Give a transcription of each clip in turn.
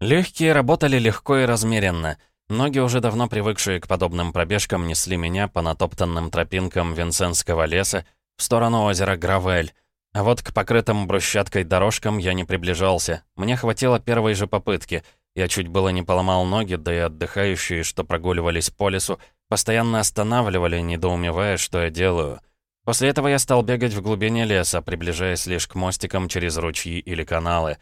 Легкие работали легко и размеренно. Ноги, уже давно привыкшие к подобным пробежкам, несли меня по натоптанным тропинкам Винсентского леса в сторону озера Гравель. А вот к покрытым брусчаткой дорожкам я не приближался. Мне хватило первой же попытки. Я чуть было не поломал ноги, да и отдыхающие, что прогуливались по лесу, постоянно останавливали, недоумевая, что я делаю. После этого я стал бегать в глубине леса, приближаясь лишь к мостикам через ручьи или каналы.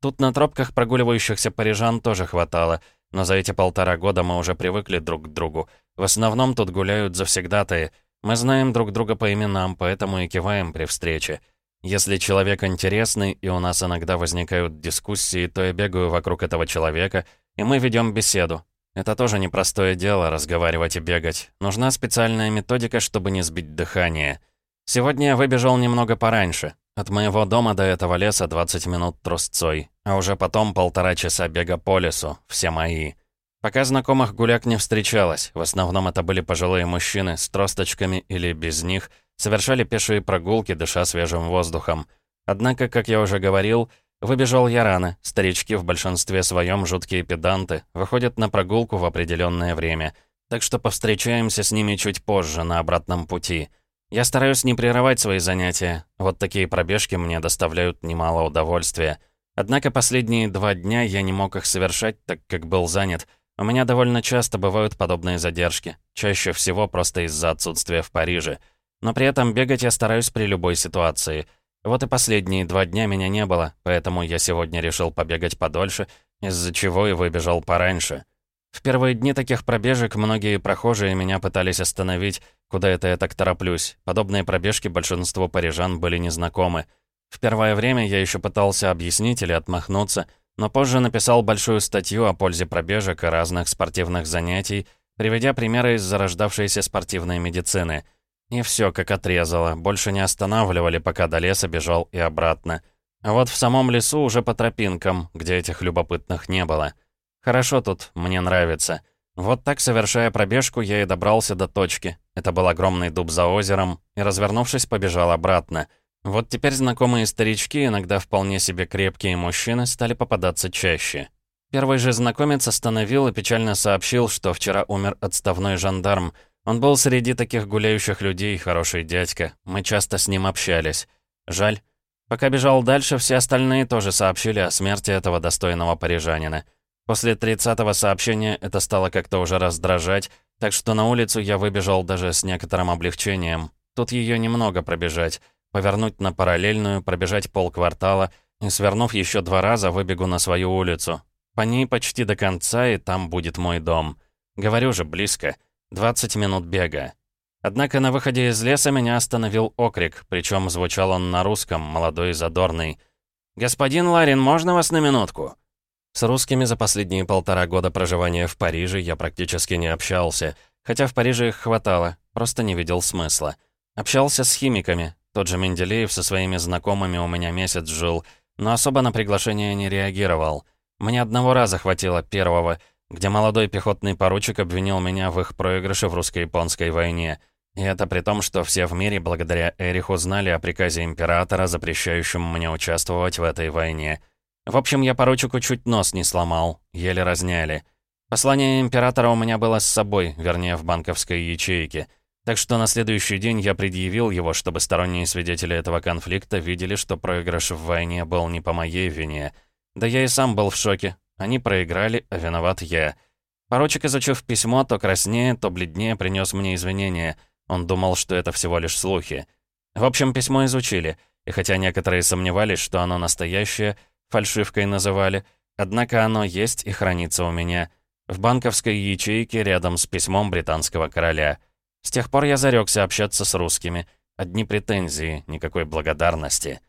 Тут на тропках прогуливающихся парижан тоже хватало, но за эти полтора года мы уже привыкли друг к другу. В основном тут гуляют завсегдатые. Мы знаем друг друга по именам, поэтому и киваем при встрече. Если человек интересный, и у нас иногда возникают дискуссии, то я бегаю вокруг этого человека, и мы ведем беседу. Это тоже непростое дело, разговаривать и бегать. Нужна специальная методика, чтобы не сбить дыхание. Сегодня я выбежал немного пораньше. От моего дома до этого леса 20 минут трусцой, а уже потом полтора часа бега по лесу, все мои. Пока знакомых гуляк не встречалось, в основном это были пожилые мужчины с тросточками или без них, совершали пешие прогулки, дыша свежим воздухом. Однако, как я уже говорил, Выбежал я рано. Старички в большинстве своем жуткие педанты, выходят на прогулку в определенное время. Так что повстречаемся с ними чуть позже, на обратном пути. Я стараюсь не прерывать свои занятия. Вот такие пробежки мне доставляют немало удовольствия. Однако последние два дня я не мог их совершать, так как был занят. У меня довольно часто бывают подобные задержки. Чаще всего просто из-за отсутствия в Париже. Но при этом бегать я стараюсь при любой ситуации — вот и последние два дня меня не было, поэтому я сегодня решил побегать подольше, из-за чего и выбежал пораньше. В первые дни таких пробежек многие прохожие меня пытались остановить, куда это я так тороплюсь. Подобные пробежки большинству парижан были незнакомы. В первое время я еще пытался объяснить или отмахнуться, но позже написал большую статью о пользе пробежек и разных спортивных занятий, приведя примеры из зарождавшейся спортивной медицины — и все как отрезало, больше не останавливали, пока до леса бежал и обратно. А вот в самом лесу уже по тропинкам, где этих любопытных не было. Хорошо тут, мне нравится. Вот так, совершая пробежку, я и добрался до точки. Это был огромный дуб за озером, и, развернувшись, побежал обратно. Вот теперь знакомые старички, иногда вполне себе крепкие мужчины, стали попадаться чаще. Первый же знакомец остановил и печально сообщил, что вчера умер отставной жандарм — он был среди таких гуляющих людей, хороший дядька. Мы часто с ним общались. Жаль. Пока бежал дальше, все остальные тоже сообщили о смерти этого достойного парижанина. После 30-го сообщения это стало как-то уже раздражать, так что на улицу я выбежал даже с некоторым облегчением. Тут ее немного пробежать. Повернуть на параллельную, пробежать полквартала и, свернув еще два раза, выбегу на свою улицу. По ней почти до конца, и там будет мой дом. Говорю же, близко. 20 минут бега. Однако на выходе из леса меня остановил окрик, причем звучал он на русском, молодой и задорный. «Господин Ларин, можно вас на минутку?» С русскими за последние полтора года проживания в Париже я практически не общался, хотя в Париже их хватало, просто не видел смысла. Общался с химиками, тот же Менделеев со своими знакомыми у меня месяц жил, но особо на приглашение не реагировал. Мне одного раза хватило первого — где молодой пехотный поручик обвинил меня в их проигрыше в русско-японской войне. И это при том, что все в мире благодаря Эриху знали о приказе императора, запрещающем мне участвовать в этой войне. В общем, я поручику чуть нос не сломал, еле разняли. Послание императора у меня было с собой, вернее, в банковской ячейке. Так что на следующий день я предъявил его, чтобы сторонние свидетели этого конфликта видели, что проигрыш в войне был не по моей вине. Да я и сам был в шоке, они проиграли, а виноват я. Поручик, изучив письмо, то краснее, то бледнее принес мне извинения. Он думал, что это всего лишь слухи. В общем, письмо изучили, и хотя некоторые сомневались, что оно настоящее, фальшивкой называли, однако оно есть и хранится у меня. В банковской ячейке рядом с письмом британского короля. С тех пор я зарекся общаться с русскими. Одни претензии, никакой благодарности.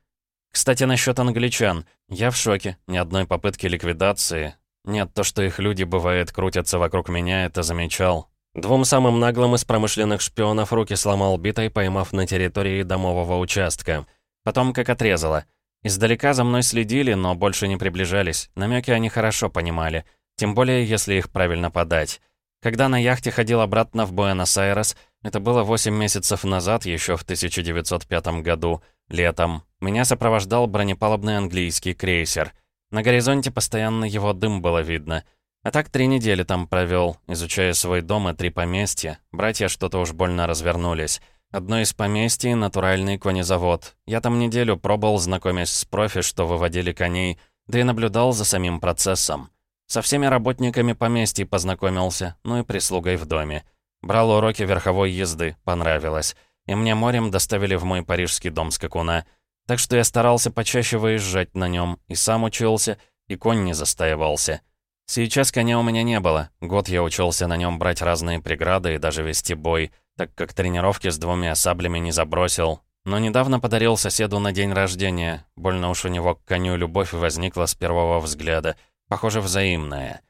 Кстати, насчет англичан. Я в шоке. Ни одной попытки ликвидации. Нет, то, что их люди, бывает, крутятся вокруг меня, это замечал. Двум самым наглым из промышленных шпионов руки сломал битой, поймав на территории домового участка. Потом как отрезало. Издалека за мной следили, но больше не приближались. Намеки они хорошо понимали. Тем более, если их правильно подать. Когда на яхте ходил обратно в Буэнос-Айрес, это было 8 месяцев назад, еще в 1905 году, летом, меня сопровождал бронепалубный английский крейсер. На горизонте постоянно его дым было видно. А так три недели там провел, изучая свой дом и три поместья. Братья что-то уж больно развернулись. Одно из поместий — натуральный конезавод. Я там неделю пробовал, знакомясь с профи, что выводили коней, да и наблюдал за самим процессом. Со всеми работниками поместья познакомился, ну и прислугой в доме. Брал уроки верховой езды, понравилось. И мне морем доставили в мой парижский дом скакуна. Так что я старался почаще выезжать на нем, и сам учился, и конь не застаивался. Сейчас коня у меня не было. Год я учился на нем брать разные преграды и даже вести бой, так как тренировки с двумя саблями не забросил. Но недавно подарил соседу на день рождения. Больно уж у него к коню любовь возникла с первого взгляда — Похоже, взаимное.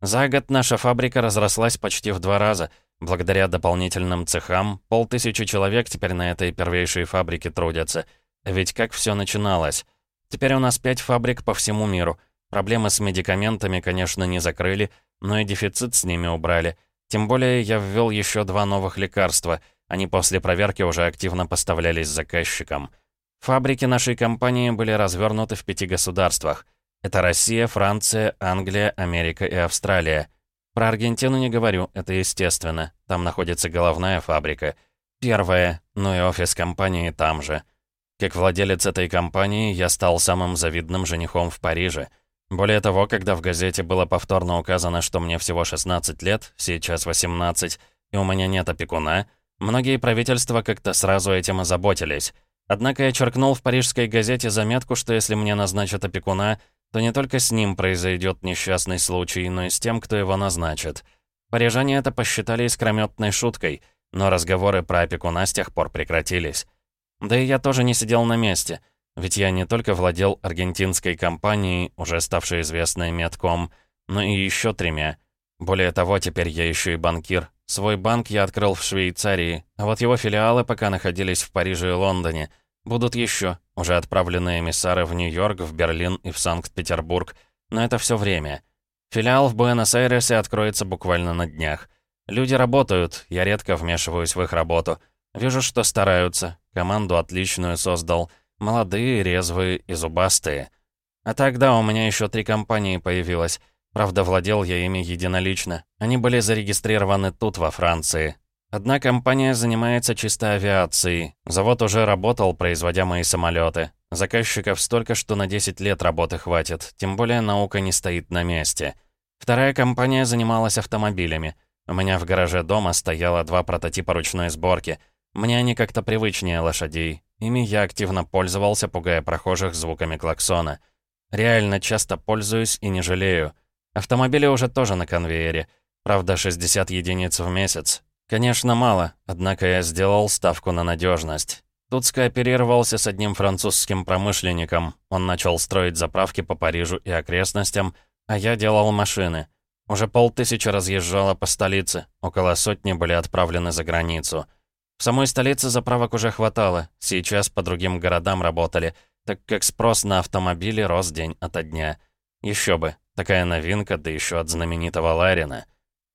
За год наша фабрика разрослась почти в два раза. Благодаря дополнительным цехам, полтысячи человек теперь на этой первейшей фабрике трудятся. Ведь как все начиналось? Теперь у нас пять фабрик по всему миру. Проблемы с медикаментами, конечно, не закрыли, но и дефицит с ними убрали. Тем более я ввел еще два новых лекарства. Они после проверки уже активно поставлялись заказчикам. Фабрики нашей компании были развернуты в пяти государствах — это Россия, Франция, Англия, Америка и Австралия. Про Аргентину не говорю, это естественно. Там находится головная фабрика. Первая, ну и офис компании там же. Как владелец этой компании, я стал самым завидным женихом в Париже. Более того, когда в газете было повторно указано, что мне всего 16 лет, сейчас 18, и у меня нет опекуна, многие правительства как-то сразу этим озаботились. Однако я черкнул в парижской газете заметку, что если мне назначат опекуна, то не только с ним произойдет несчастный случай, но и с тем, кто его назначит. Парижане это посчитали искрометной шуткой, но разговоры про опекуна с тех пор прекратились. Да и я тоже не сидел на месте, ведь я не только владел аргентинской компанией, уже ставшей известной Медком, но и еще тремя. Более того, теперь я еще и банкир. Свой банк я открыл в Швейцарии, а вот его филиалы пока находились в Париже и Лондоне — Будут еще, уже отправленные эмиссары в Нью-Йорк, в Берлин и в Санкт-Петербург. Но это все время. Филиал в Буэнос-Айресе откроется буквально на днях. Люди работают, я редко вмешиваюсь в их работу. Вижу, что стараются. Команду отличную создал. Молодые, резвые и зубастые. А тогда у меня еще три компании появилось. Правда, владел я ими единолично. Они были зарегистрированы тут, во Франции. Одна компания занимается чисто авиацией. Завод уже работал, производя мои самолеты. Заказчиков столько, что на 10 лет работы хватит, тем более наука не стоит на месте. Вторая компания занималась автомобилями. У меня в гараже дома стояло два прототипа ручной сборки. Мне они как-то привычнее лошадей. Ими я активно пользовался, пугая прохожих звуками клаксона. Реально часто пользуюсь и не жалею. Автомобили уже тоже на конвейере. Правда, 60 единиц в месяц. Конечно, мало, однако я сделал ставку на надежность. Тут скооперировался с одним французским промышленником. Он начал строить заправки по Парижу и окрестностям, а я делал машины. Уже полтысячи разъезжало по столице, около сотни были отправлены за границу. В самой столице заправок уже хватало, сейчас по другим городам работали, так как спрос на автомобили рос день ото дня. Еще бы, такая новинка, да еще от знаменитого Ларина.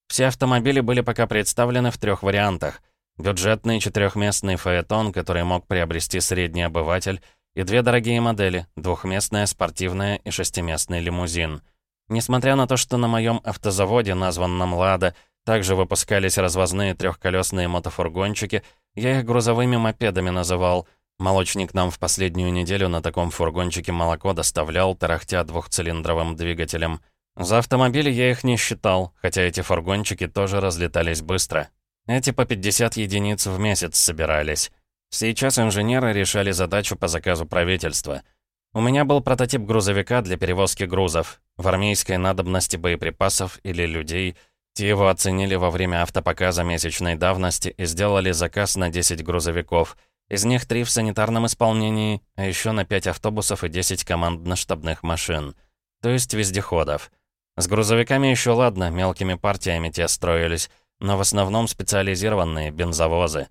Все автомобили были пока представлены в трех вариантах. Бюджетный четырехместный фаэтон, который мог приобрести средний обыватель, и две дорогие модели, двухместная спортивная и шестиместный лимузин. Несмотря на то, что на моем автозаводе, названном «Лада», также выпускались развозные трехколесные мотофургончики, я их грузовыми мопедами называл. Молочник нам в последнюю неделю на таком фургончике молоко доставлял, тарахтя двухцилиндровым двигателем. За автомобили я их не считал, хотя эти фургончики тоже разлетались быстро. Эти по 50 единиц в месяц собирались. Сейчас инженеры решали задачу по заказу правительства. У меня был прототип грузовика для перевозки грузов. В армейской надобности боеприпасов или людей. Его оценили во время автопоказа месячной давности и сделали заказ на 10 грузовиков. Из них 3 в санитарном исполнении, а еще на 5 автобусов и 10 командно-штабных машин. То есть вездеходов. С грузовиками еще ладно, мелкими партиями те строились, но в основном специализированные бензовозы.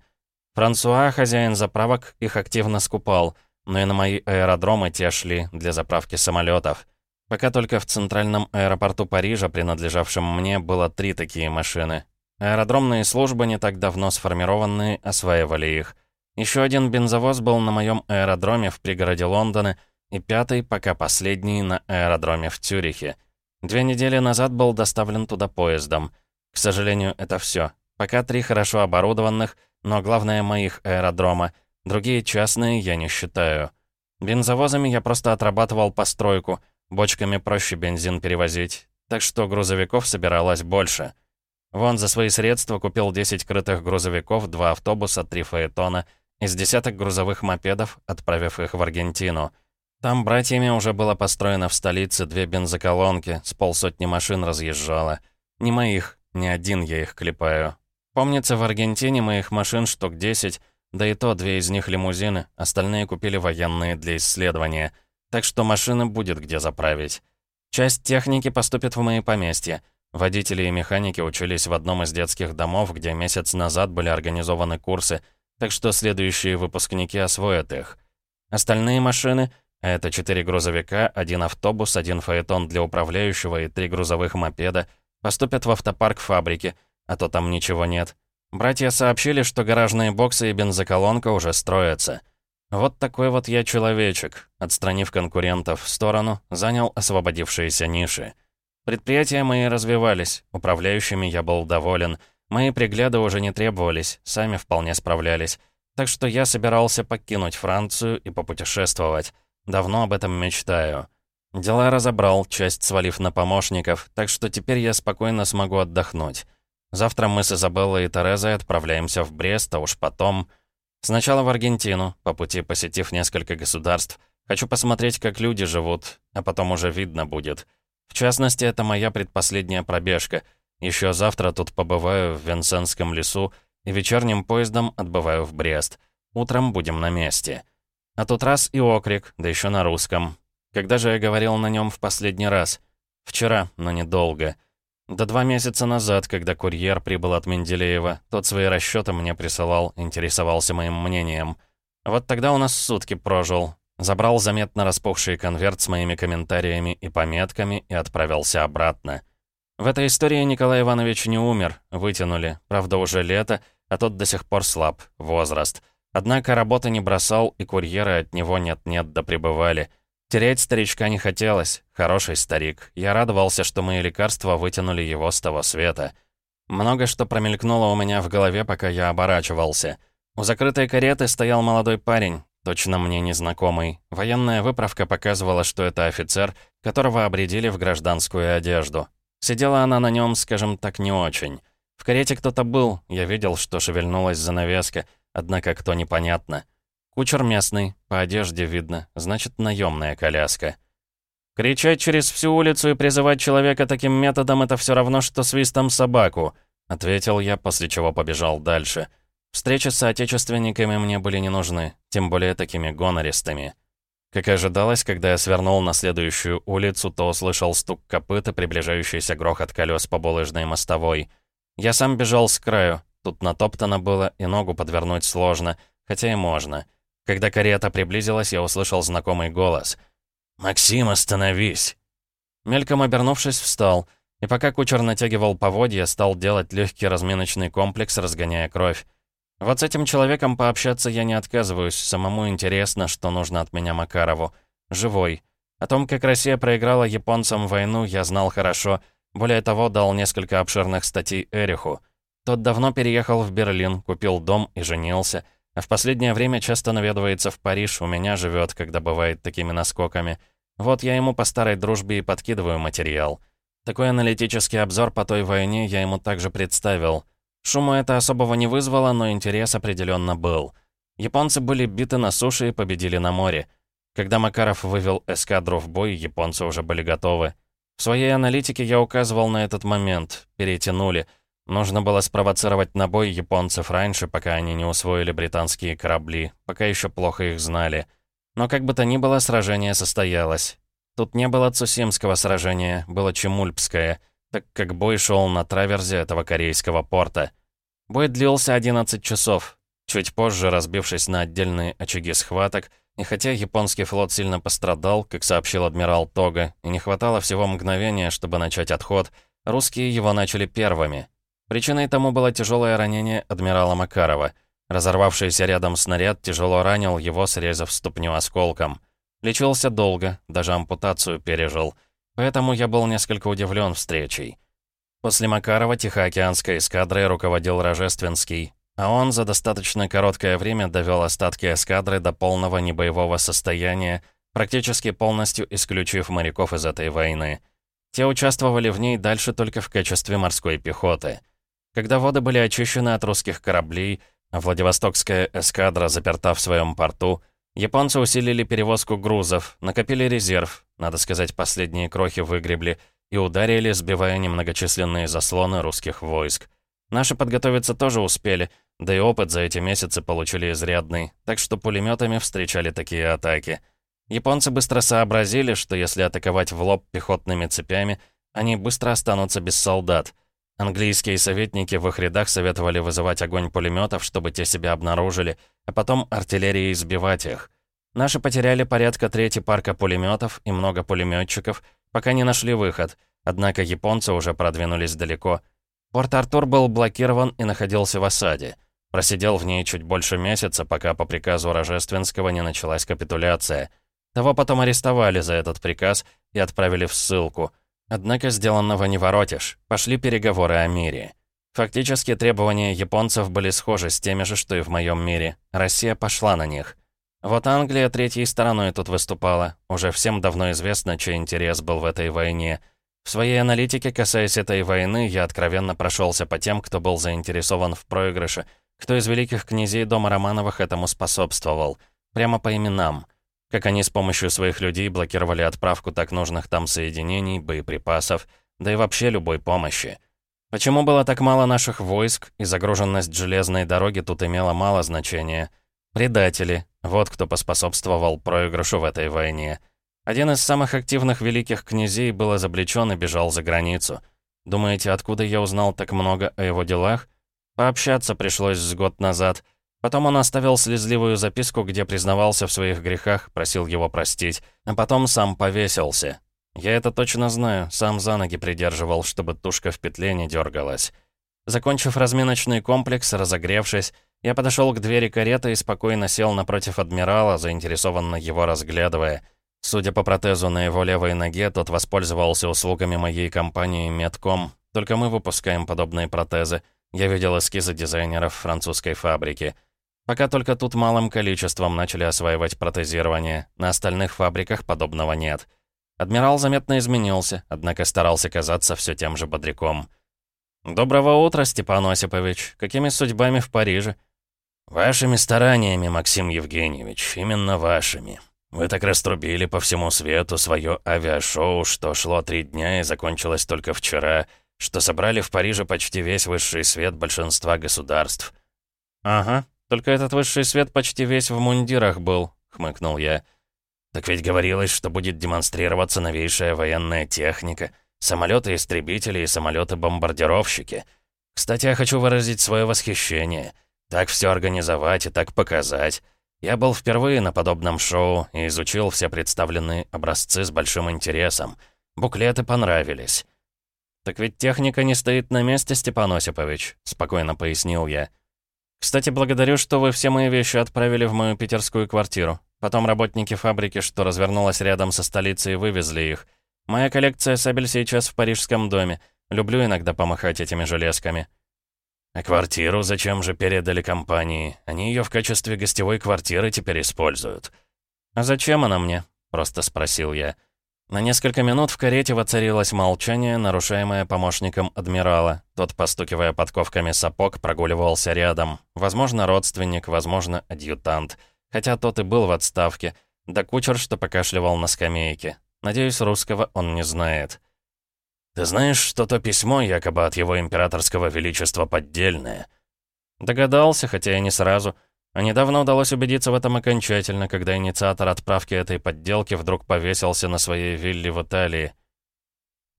Франсуа, хозяин заправок, их активно скупал, но и на мои аэродромы те шли для заправки самолетов. Пока только в центральном аэропорту Парижа, принадлежавшем мне, было три такие машины. Аэродромные службы, не так давно сформированные, осваивали их. Еще один бензовоз был на моем аэродроме в пригороде Лондона, и пятый, пока последний, на аэродроме в Цюрихе. Две недели назад был доставлен туда поездом. К сожалению, это все. Пока три хорошо оборудованных, но главное моих аэродрома. Другие частные я не считаю. Бензовозами я просто отрабатывал постройку. Бочками проще бензин перевозить. Так что грузовиков собиралось больше. Вон за свои средства купил 10 крытых грузовиков, два автобуса, три фаэтона, из десяток грузовых мопедов, отправив их в Аргентину. Там братьями уже было построено в столице две бензоколонки, с полсотни машин разъезжало. Не моих, не один я их клепаю. Помнится, в Аргентине моих машин штук 10, да и то две из них лимузины, остальные купили военные для исследования. Так что машины будет где заправить. Часть техники поступит в мои поместья. Водители и механики учились в одном из детских домов, где месяц назад были организованы курсы, так что следующие выпускники освоят их. Остальные машины — это четыре грузовика, один автобус, один фаэтон для управляющего и три грузовых мопеда — поступят в автопарк фабрики, а то там ничего нет. Братья сообщили, что гаражные боксы и бензоколонка уже строятся. Вот такой вот я человечек, отстранив конкурентов в сторону, занял освободившиеся ниши. Предприятия мои развивались, управляющими я был доволен. Мои пригляды уже не требовались, сами вполне справлялись. Так что я собирался покинуть Францию и попутешествовать. Давно об этом мечтаю. Дела разобрал, часть свалив на помощников, так что теперь я спокойно смогу отдохнуть. Завтра мы с Изабеллой и Терезой отправляемся в Брест, а уж потом... Сначала в Аргентину, по пути посетив несколько государств. Хочу посмотреть, как люди живут, а потом уже видно будет. В частности, это моя предпоследняя пробежка. Еще завтра тут побываю в Венсенском лесу и вечерним поездом отбываю в Брест. Утром будем на месте. А тут раз и окрик, да еще на русском. Когда же я говорил на нем в последний раз? Вчера, но недолго. Да два месяца назад, когда курьер прибыл от Менделеева, тот свои расчеты мне присылал, интересовался моим мнением. Вот тогда у нас сутки прожил, Забрал заметно распухший конверт с моими комментариями и пометками и отправился обратно. В этой истории Николай Иванович не умер, вытянули. Правда, уже лето, а тот до сих пор слаб, возраст. Однако работы не бросал, и курьеры от него нет-нет да прибывали. Терять старичка не хотелось. Хороший старик. Я радовался, что мои лекарства вытянули его с того света. Много что промелькнуло у меня в голове, пока я оборачивался. У закрытой кареты стоял молодой парень, Точно мне незнакомый. Военная выправка показывала, что это офицер, которого обредили в гражданскую одежду. Сидела она на нем, скажем так, не очень. В карете кто-то был, я видел, что шевельнулась занавеска, однако кто непонятно. Кучер местный, по одежде видно, значит, наемная коляска. «Кричать через всю улицу и призывать человека таким методом — это все равно, что свистом собаку», — ответил я, после чего побежал дальше. — Встречи с соотечественниками мне были не нужны, тем более такими гонористыми. Как и ожидалось, когда я свернул на следующую улицу, то услышал стук копыт и приближающийся грохот колес по булыжной мостовой. Я сам бежал с краю, тут натоптано было, и ногу подвернуть сложно, хотя и можно. Когда карета приблизилась, я услышал знакомый голос. «Максим, остановись!» Мельком обернувшись, встал, и пока кучер натягивал поводья, стал делать легкий разминочный комплекс, разгоняя кровь. Вот с этим человеком пообщаться я не отказываюсь. Самому интересно, что нужно от меня Макарову. Живой. О том, как Россия проиграла японцам войну, я знал хорошо. Более того, дал несколько обширных статей Эриху. Тот давно переехал в Берлин, купил дом и женился. А в последнее время часто наведывается в Париж, у меня живет, когда бывает такими наскоками. Вот я ему по старой дружбе и подкидываю материал. Такой аналитический обзор по той войне я ему также представил. Шума это особого не вызвало, но интерес определенно был. Японцы были биты на суше и победили на море. Когда Макаров вывел эскадру в бой, японцы уже были готовы. В своей аналитике я указывал на этот момент. Перетянули. Нужно было спровоцировать на бой японцев раньше, пока они не усвоили британские корабли, пока еще плохо их знали. Но как бы то ни было, сражение состоялось. Тут не было Цусимского сражения, было Чемульпское — так как бой шел на траверзе этого корейского порта. Бой длился 11 часов, чуть позже разбившись на отдельные очаги схваток, и хотя японский флот сильно пострадал, как сообщил адмирал Тога, и не хватало всего мгновения, чтобы начать отход, русские его начали первыми. Причиной тому было тяжелое ранение адмирала Макарова. Разорвавшийся рядом снаряд тяжело ранил его, срезав ступню осколком. Лечился долго, даже ампутацию пережил. Поэтому я был несколько удивлен встречей. После Макарова Тихоокеанской эскадрой руководил Рожественский, а он за достаточно короткое время довел остатки эскадры до полного небоевого состояния, практически полностью исключив моряков из этой войны. Те участвовали в ней дальше только в качестве морской пехоты. Когда воды были очищены от русских кораблей, а Владивостокская эскадра заперта в своем порту, японцы усилили перевозку грузов, накопили резерв, надо сказать, последние крохи выгребли, и ударили, сбивая немногочисленные заслоны русских войск. Наши подготовиться тоже успели, да и опыт за эти месяцы получили изрядный, так что пулеметами встречали такие атаки — Японцы быстро сообразили, что если атаковать в лоб пехотными цепями, они быстро останутся без солдат. Английские советники в их рядах советовали вызывать огонь пулеметов, чтобы те себя обнаружили, а потом артиллерией сбивать их. Наши потеряли порядка трети парка пулеметов и много пулеметчиков, пока не нашли выход, однако японцы уже продвинулись далеко. Порт-Артур был блокирован и находился в осаде. Просидел в ней чуть больше месяца, пока по приказу Рожественского не началась капитуляция — того потом арестовали за этот приказ и отправили в ссылку. Однако сделанного не воротишь. Пошли переговоры о мире. Фактически требования японцев были схожи с теми же, что и в моем мире. Россия пошла на них. Вот Англия третьей стороной тут выступала. Уже всем давно известно, чей интерес был в этой войне. В своей аналитике, касаясь этой войны, я откровенно прошелся по тем, кто был заинтересован в проигрыше, кто из великих князей дома Романовых этому способствовал. Прямо по именам как они с помощью своих людей блокировали отправку так нужных там соединений, боеприпасов, да и вообще любой помощи. Почему было так мало наших войск, и загруженность железной дороги тут имела мало значения? Предатели. Вот кто поспособствовал проигрышу в этой войне. Один из самых активных великих князей был изобличен и бежал за границу. Думаете, откуда я узнал так много о его делах? Пообщаться пришлось с год назад — Потом он оставил слезливую записку, где признавался в своих грехах, просил его простить, а потом сам повесился. Я это точно знаю, сам за ноги придерживал, чтобы тушка в петле не дергалась. Закончив разминочный комплекс, разогревшись, я подошел к двери кареты и спокойно сел напротив адмирала, заинтересованно его разглядывая. Судя по протезу на его левой ноге, тот воспользовался услугами моей компании Медком. Только мы выпускаем подобные протезы. Я видел эскизы дизайнеров французской фабрики. Пока только тут малым количеством начали осваивать протезирование, на остальных фабриках подобного нет. Адмирал заметно изменился, однако старался казаться все тем же бодряком. «Доброго утра, Степан Осипович. Какими судьбами в Париже?» «Вашими стараниями, Максим Евгеньевич, именно вашими. Вы так раструбили по всему свету свое авиашоу, что шло три дня и закончилось только вчера, что собрали в Париже почти весь высший свет большинства государств». «Ага, только этот высший свет почти весь в мундирах был», — хмыкнул я. «Так ведь говорилось, что будет демонстрироваться новейшая военная техника, самолеты-истребители и самолеты-бомбардировщики. Кстати, я хочу выразить свое восхищение. Так все организовать и так показать. Я был впервые на подобном шоу и изучил все представленные образцы с большим интересом. Буклеты понравились». «Так ведь техника не стоит на месте, Степан Осипович», — спокойно пояснил я. Кстати, благодарю, что вы все мои вещи отправили в мою питерскую квартиру. Потом работники фабрики, что развернулась рядом со столицей, вывезли их. Моя коллекция сабель сейчас в парижском доме. Люблю иногда помахать этими железками. А квартиру зачем же передали компании? Они ее в качестве гостевой квартиры теперь используют. «А зачем она мне?» — просто спросил я. На несколько минут в карете воцарилось молчание, нарушаемое помощником адмирала. Тот, постукивая подковками сапог, прогуливался рядом. Возможно, родственник, возможно, адъютант. Хотя тот и был в отставке. Да кучер, что покашливал на скамейке. Надеюсь, русского он не знает. «Ты знаешь, что то письмо, якобы от его императорского величества, поддельное?» Догадался, хотя и не сразу. А недавно удалось убедиться в этом окончательно, когда инициатор отправки этой подделки вдруг повесился на своей вилле в Италии.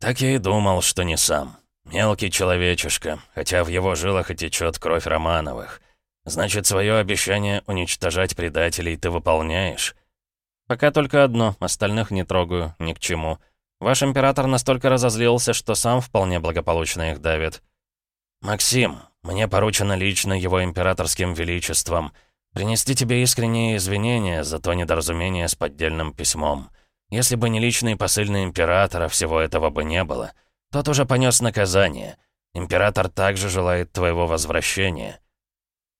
«Так я и думал, что не сам. Мелкий человечишка, хотя в его жилах и течет кровь Романовых. Значит, свое обещание уничтожать предателей ты выполняешь?» «Пока только одно, остальных не трогаю, ни к чему. Ваш император настолько разозлился, что сам вполне благополучно их давит». «Максим, мне поручено лично его императорским величеством. Принести тебе искренние извинения за то недоразумение с поддельным письмом. Если бы не личный посыльный императора, всего этого бы не было. Тот уже понес наказание. Император также желает твоего возвращения».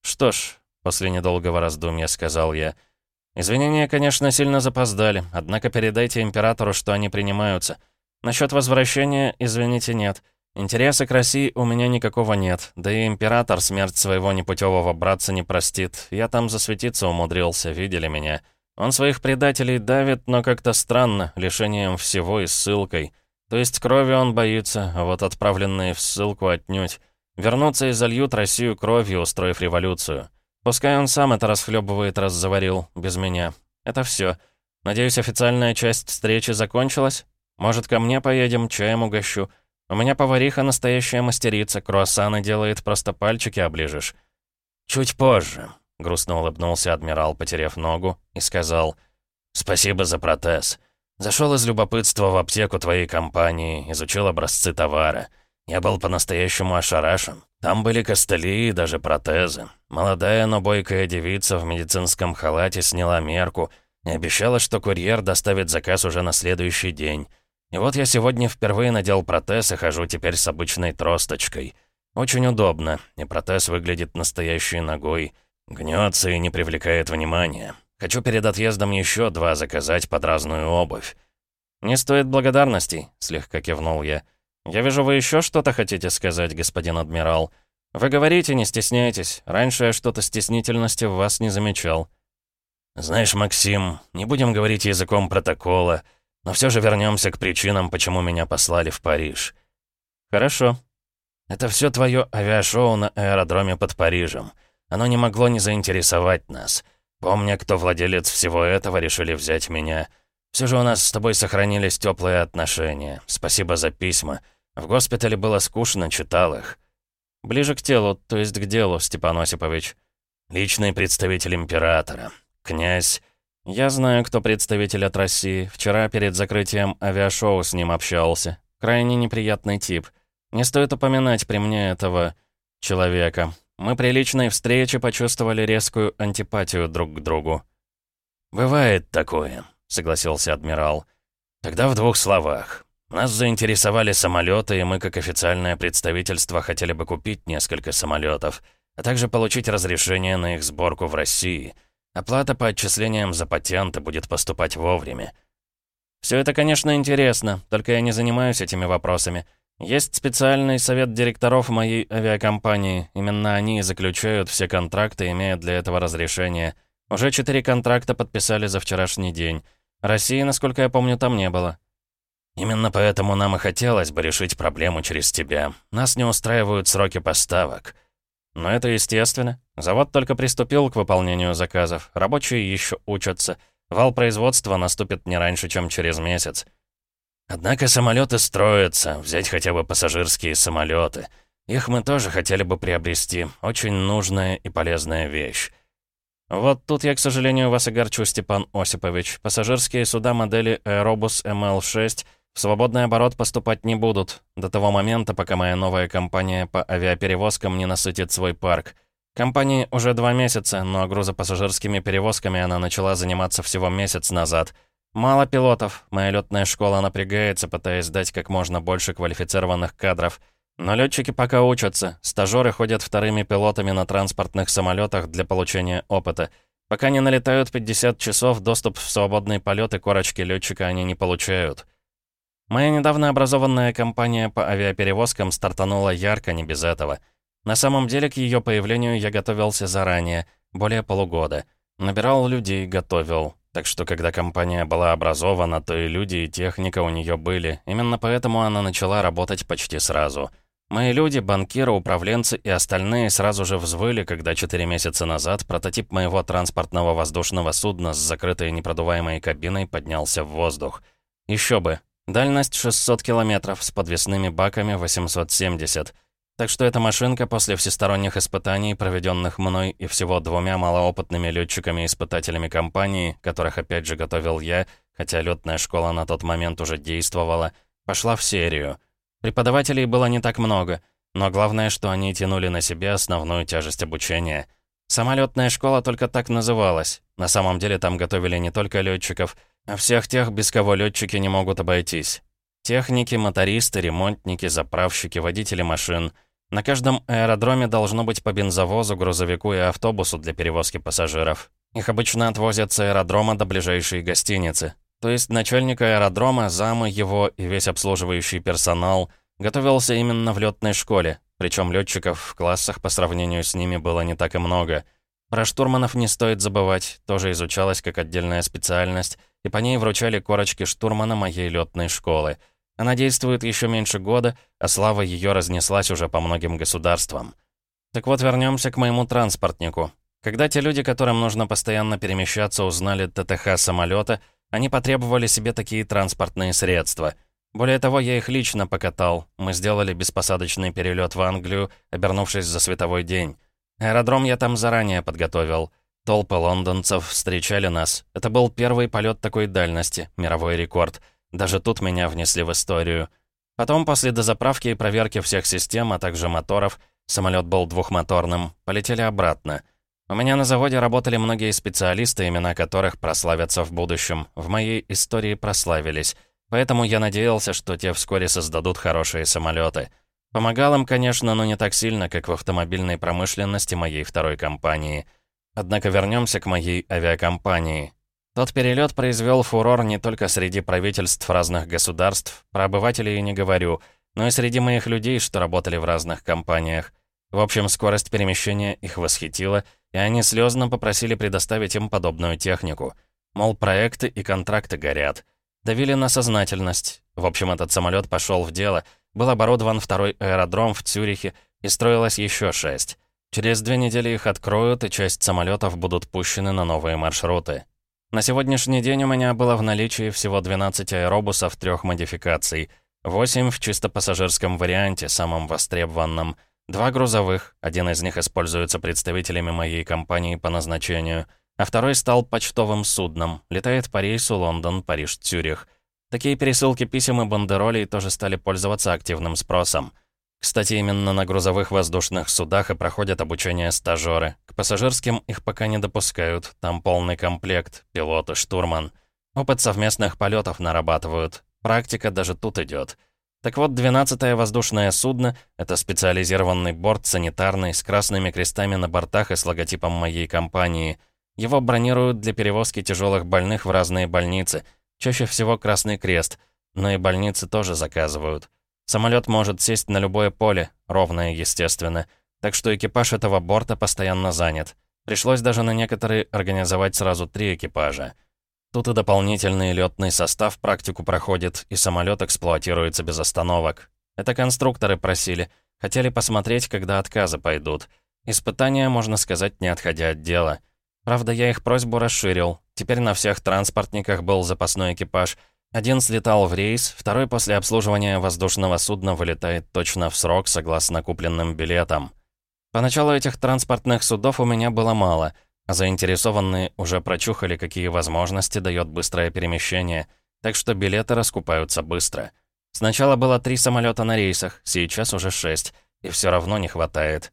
«Что ж», — после недолгого раздумья сказал я, «извинения, конечно, сильно запоздали, однако передайте императору, что они принимаются. Насчет возвращения, извините, нет. Интереса к России у меня никакого нет, да и император смерть своего непутевого братца не простит. Я там засветиться умудрился, видели меня. Он своих предателей давит, но как-то странно, лишением всего и ссылкой. То есть крови он боится, а вот отправленные в ссылку отнюдь. Вернутся и зальют Россию кровью, устроив революцию. Пускай он сам это расхлебывает, раз заварил, без меня. Это все. Надеюсь, официальная часть встречи закончилась? Может, ко мне поедем, чаем угощу?» У меня повариха настоящая мастерица, круассаны делает, просто пальчики оближешь». «Чуть позже», — грустно улыбнулся адмирал, потеряв ногу, и сказал, «Спасибо за протез. Зашел из любопытства в аптеку твоей компании, изучил образцы товара. Я был по-настоящему ошарашен. Там были костыли и даже протезы. Молодая, но бойкая девица в медицинском халате сняла мерку и обещала, что курьер доставит заказ уже на следующий день. И вот я сегодня впервые надел протез и хожу теперь с обычной тросточкой. Очень удобно, и протез выглядит настоящей ногой. Гнется и не привлекает внимания. Хочу перед отъездом еще два заказать под разную обувь. «Не стоит благодарностей», — слегка кивнул я. «Я вижу, вы еще что-то хотите сказать, господин адмирал. Вы говорите, не стесняйтесь. Раньше я что-то стеснительности в вас не замечал». «Знаешь, Максим, не будем говорить языком протокола». Но все же вернемся к причинам, почему меня послали в Париж. Хорошо. Это все твое авиашоу на аэродроме под Парижем. Оно не могло не заинтересовать нас. Помня, кто владелец всего этого, решили взять меня. Все же у нас с тобой сохранились теплые отношения. Спасибо за письма. В госпитале было скучно, читал их. Ближе к телу, то есть к делу, Степан Осипович. Личный представитель императора. Князь «Я знаю, кто представитель от России. Вчера перед закрытием авиашоу с ним общался. Крайне неприятный тип. Не стоит упоминать при мне этого человека. Мы при личной встрече почувствовали резкую антипатию друг к другу». «Бывает такое», — согласился адмирал. «Тогда в двух словах. Нас заинтересовали самолеты, и мы, как официальное представительство, хотели бы купить несколько самолетов, а также получить разрешение на их сборку в России». Оплата по отчислениям за патенты будет поступать вовремя. Все это, конечно, интересно, только я не занимаюсь этими вопросами. Есть специальный совет директоров моей авиакомпании. Именно они заключают все контракты, имея для этого разрешение. Уже четыре контракта подписали за вчерашний день. России, насколько я помню, там не было. Именно поэтому нам и хотелось бы решить проблему через тебя. Нас не устраивают сроки поставок. Но это естественно. Завод только приступил к выполнению заказов. Рабочие еще учатся. Вал производства наступит не раньше, чем через месяц. Однако самолеты строятся, взять хотя бы пассажирские самолеты. Их мы тоже хотели бы приобрести. Очень нужная и полезная вещь. Вот тут я, к сожалению, вас огорчу, Степан Осипович. Пассажирские суда модели Aerobus ML6 в свободный оборот поступать не будут, до того момента, пока моя новая компания по авиаперевозкам не насытит свой парк. Компании уже два месяца, но грузопассажирскими перевозками она начала заниматься всего месяц назад. Мало пилотов, моя летная школа напрягается, пытаясь дать как можно больше квалифицированных кадров. Но летчики пока учатся, стажеры ходят вторыми пилотами на транспортных самолетах для получения опыта. Пока не налетают 50 часов, доступ в свободный полет и корочки летчика они не получают. Моя недавно образованная компания по авиаперевозкам стартанула ярко, не без этого. На самом деле, к ее появлению я готовился заранее, более полугода. Набирал людей, готовил. Так что, когда компания была образована, то и люди, и техника у нее были. Именно поэтому она начала работать почти сразу. Мои люди, банкиры, управленцы и остальные сразу же взвыли, когда 4 месяца назад прототип моего транспортного воздушного судна с закрытой непродуваемой кабиной поднялся в воздух. Еще бы, Дальность 600 километров, с подвесными баками 870. Так что эта машинка после всесторонних испытаний, проведенных мной и всего двумя малоопытными летчиками-испытателями компании, которых опять же готовил я, хотя летная школа на тот момент уже действовала, пошла в серию. Преподавателей было не так много, но главное, что они тянули на себе основную тяжесть обучения. Самолетная школа только так называлась. На самом деле там готовили не только летчиков, а всех тех, без кого летчики не могут обойтись. Техники, мотористы, ремонтники, заправщики, водители машин. На каждом аэродроме должно быть по бензовозу, грузовику и автобусу для перевозки пассажиров. Их обычно отвозят с аэродрома до ближайшей гостиницы. То есть начальник аэродрома, замы его и весь обслуживающий персонал готовился именно в летной школе, причем летчиков в классах по сравнению с ними было не так и много. Про штурманов не стоит забывать, тоже изучалась как отдельная специальность, и по ней вручали корочки штурмана моей летной школы. Она действует еще меньше года, а слава ее разнеслась уже по многим государствам. Так вот, вернемся к моему транспортнику. Когда те люди, которым нужно постоянно перемещаться, узнали ТТХ самолета, они потребовали себе такие транспортные средства. Более того, я их лично покатал. Мы сделали беспосадочный перелет в Англию, обернувшись за световой день. Аэродром я там заранее подготовил. Толпы лондонцев встречали нас. Это был первый полет такой дальности, мировой рекорд. Даже тут меня внесли в историю. Потом, после дозаправки и проверки всех систем, а также моторов, самолет был двухмоторным, полетели обратно. У меня на заводе работали многие специалисты, имена которых прославятся в будущем. В моей истории прославились. Поэтому я надеялся, что те вскоре создадут хорошие самолеты. Помогал им, конечно, но не так сильно, как в автомобильной промышленности моей второй компании. Однако вернемся к моей авиакомпании. Тот перелет произвел фурор не только среди правительств разных государств, про обывателей не говорю, но и среди моих людей, что работали в разных компаниях. В общем, скорость перемещения их восхитила — и они слезно попросили предоставить им подобную технику. Мол, проекты и контракты горят. Давили на сознательность. В общем, этот самолет пошел в дело. Был оборудован второй аэродром в Цюрихе, и строилось еще шесть. Через две недели их откроют, и часть самолетов будут пущены на новые маршруты. На сегодняшний день у меня было в наличии всего 12 аэробусов трех модификаций. 8 в чисто пассажирском варианте, самом востребованном — Два грузовых, один из них используется представителями моей компании по назначению, а второй стал почтовым судном, летает по рейсу Лондон-Париж-Цюрих. Такие пересылки писем и бандеролей тоже стали пользоваться активным спросом. Кстати, именно на грузовых воздушных судах и проходят обучение стажеры. К пассажирским их пока не допускают, там полный комплект, пилот и штурман. Опыт совместных полетов нарабатывают, практика даже тут идет. Так вот, 12-е воздушное судно — это специализированный борт санитарный с красными крестами на бортах и с логотипом моей компании. Его бронируют для перевозки тяжелых больных в разные больницы, чаще всего Красный Крест, но и больницы тоже заказывают. Самолет может сесть на любое поле, ровное, естественно, так что экипаж этого борта постоянно занят. Пришлось даже на некоторые организовать сразу три экипажа. Тут и дополнительный летный состав практику проходит, и самолет эксплуатируется без остановок. Это конструкторы просили. Хотели посмотреть, когда отказы пойдут. Испытания, можно сказать, не отходя от дела. Правда, я их просьбу расширил. Теперь на всех транспортниках был запасной экипаж. Один слетал в рейс, второй после обслуживания воздушного судна вылетает точно в срок, согласно купленным билетам. Поначалу этих транспортных судов у меня было мало — а заинтересованные уже прочухали, какие возможности дает быстрое перемещение, так что билеты раскупаются быстро. Сначала было три самолета на рейсах, сейчас уже шесть, и все равно не хватает.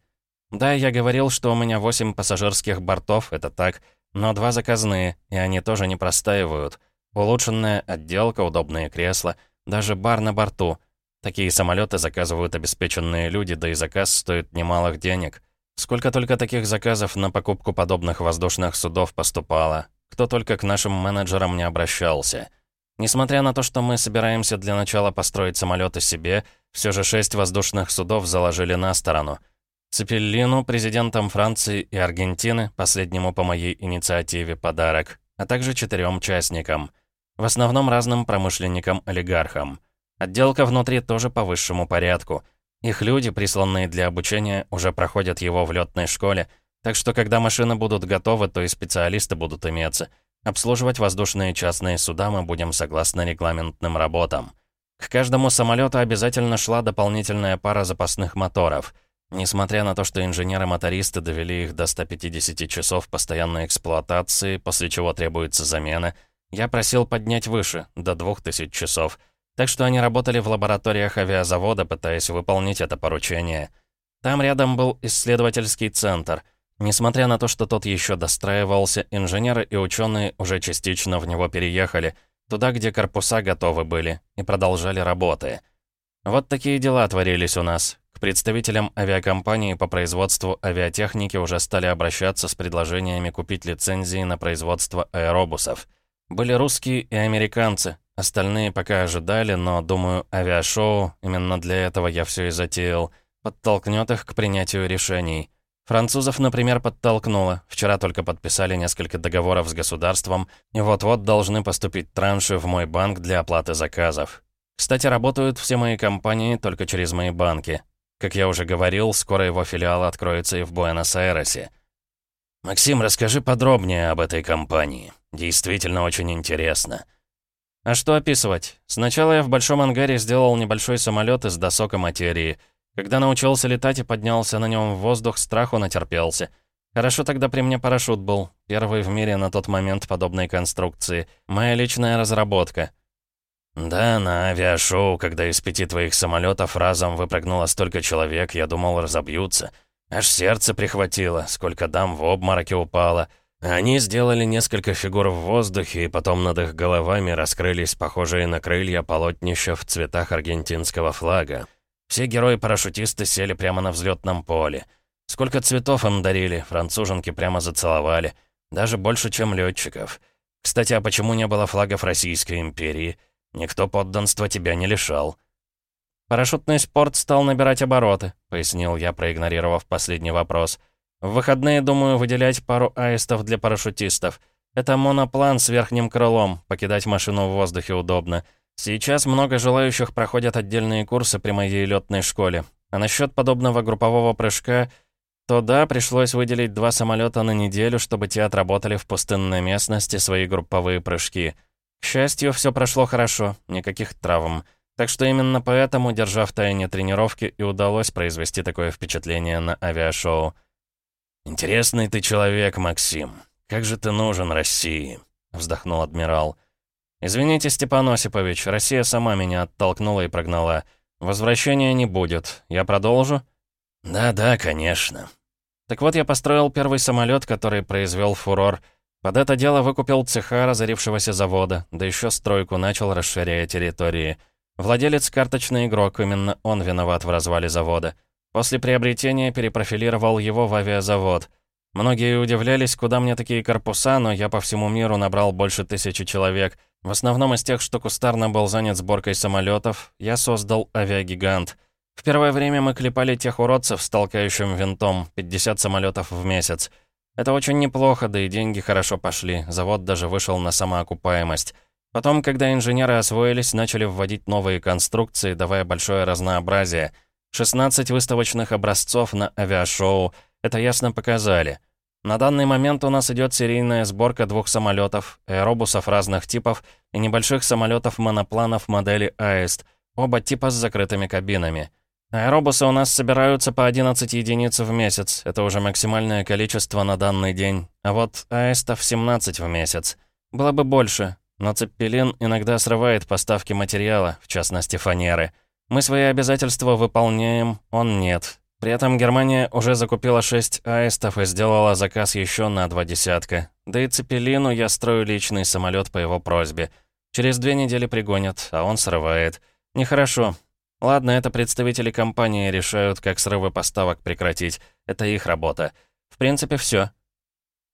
Да, я говорил, что у меня восемь пассажирских бортов, это так, но два заказные, и они тоже не простаивают. Улучшенная отделка, удобные кресла, даже бар на борту. Такие самолеты заказывают обеспеченные люди, да и заказ стоит немалых денег. Сколько только таких заказов на покупку подобных воздушных судов поступало. Кто только к нашим менеджерам не обращался. Несмотря на то, что мы собираемся для начала построить самолеты себе, все же шесть воздушных судов заложили на сторону. Цепеллину, президентам Франции и Аргентины, последнему по моей инициативе подарок, а также четырем участникам. В основном разным промышленникам-олигархам. Отделка внутри тоже по высшему порядку — их люди, присланные для обучения, уже проходят его в летной школе, так что когда машины будут готовы, то и специалисты будут иметься. Обслуживать воздушные частные суда мы будем согласно регламентным работам. К каждому самолету обязательно шла дополнительная пара запасных моторов. Несмотря на то, что инженеры-мотористы довели их до 150 часов постоянной эксплуатации, после чего требуется замена, я просил поднять выше, до 2000 часов — так что они работали в лабораториях авиазавода, пытаясь выполнить это поручение. Там рядом был исследовательский центр. Несмотря на то, что тот еще достраивался, инженеры и ученые уже частично в него переехали, туда, где корпуса готовы были, и продолжали работы. Вот такие дела творились у нас. К представителям авиакомпании по производству авиатехники уже стали обращаться с предложениями купить лицензии на производство аэробусов. Были русские и американцы, остальные пока ожидали, но, думаю, авиашоу, именно для этого я все и затеял, подтолкнет их к принятию решений. Французов, например, подтолкнуло. Вчера только подписали несколько договоров с государством, и вот-вот должны поступить транши в мой банк для оплаты заказов. Кстати, работают все мои компании только через мои банки. Как я уже говорил, скоро его филиал откроется и в Буэнос-Айресе. «Максим, расскажи подробнее об этой компании. Действительно очень интересно». А что описывать? Сначала я в большом ангаре сделал небольшой самолет из досок и материи — когда научился летать и поднялся на нем в воздух, страху натерпелся. Хорошо тогда при мне парашют был, первый в мире на тот момент подобной конструкции. Моя личная разработка. «Да, на авиашоу, когда из пяти твоих самолетов разом выпрыгнуло столько человек, я думал, разобьются. Аж сердце прихватило, сколько дам в обмороке упало. Они сделали несколько фигур в воздухе, и потом над их головами раскрылись похожие на крылья полотнища в цветах аргентинского флага. Все герои-парашютисты сели прямо на взлетном поле. Сколько цветов им дарили, француженки прямо зацеловали. Даже больше, чем летчиков. Кстати, а почему не было флагов Российской империи? Никто подданства тебя не лишал. «Парашютный спорт стал набирать обороты», — пояснил я, проигнорировав последний вопрос. «В выходные, думаю, выделять пару аистов для парашютистов. Это моноплан с верхним крылом, покидать машину в воздухе удобно. Сейчас много желающих проходят отдельные курсы при моей летной школе. А насчет подобного группового прыжка, то да, пришлось выделить два самолета на неделю, чтобы те отработали в пустынной местности свои групповые прыжки. К счастью, все прошло хорошо, никаких травм. Так что именно поэтому, держа в тайне тренировки, и удалось произвести такое впечатление на авиашоу. «Интересный ты человек, Максим. Как же ты нужен России?» — вздохнул адмирал. «Извините, Степан Осипович, Россия сама меня оттолкнула и прогнала. Возвращения не будет. Я продолжу?» «Да-да, конечно». Так вот, я построил первый самолет, который произвел фурор. Под это дело выкупил цеха разорившегося завода, да еще стройку начал, расширяя территории. Владелец — карточный игрок, именно он виноват в развале завода. После приобретения перепрофилировал его в авиазавод. Многие удивлялись, куда мне такие корпуса, но я по всему миру набрал больше тысячи человек — в основном из тех, что кустарно был занят сборкой самолетов, я создал авиагигант. В первое время мы клепали тех уродцев с толкающим винтом, 50 самолетов в месяц. Это очень неплохо, да и деньги хорошо пошли, завод даже вышел на самоокупаемость. Потом, когда инженеры освоились, начали вводить новые конструкции, давая большое разнообразие. 16 выставочных образцов на авиашоу, это ясно показали. На данный момент у нас идет серийная сборка двух самолетов, аэробусов разных типов и небольших самолетов-монопланов модели «Аист», оба типа с закрытыми кабинами. Аэробусы у нас собираются по 11 единиц в месяц, это уже максимальное количество на данный день, а вот «Аистов» 17 в месяц. Было бы больше, но Цеппелин иногда срывает поставки материала, в частности фанеры. Мы свои обязательства выполняем, он нет, при этом Германия уже закупила 6 аистов и сделала заказ еще на два десятка. Да и Цепелину я строю личный самолет по его просьбе. Через две недели пригонят, а он срывает. Нехорошо. Ладно, это представители компании решают, как срывы поставок прекратить. Это их работа. В принципе, все.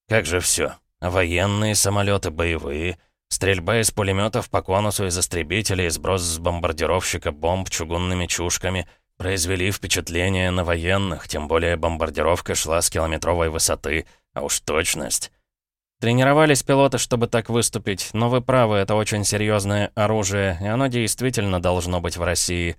Как же все? Военные самолеты, боевые, стрельба из пулеметов по конусу из истребителей, сброс с бомбардировщика бомб чугунными чушками — Произвели впечатление на военных, тем более бомбардировка шла с километровой высоты, а уж точность. Тренировались пилоты, чтобы так выступить, но вы правы, это очень серьезное оружие, и оно действительно должно быть в России.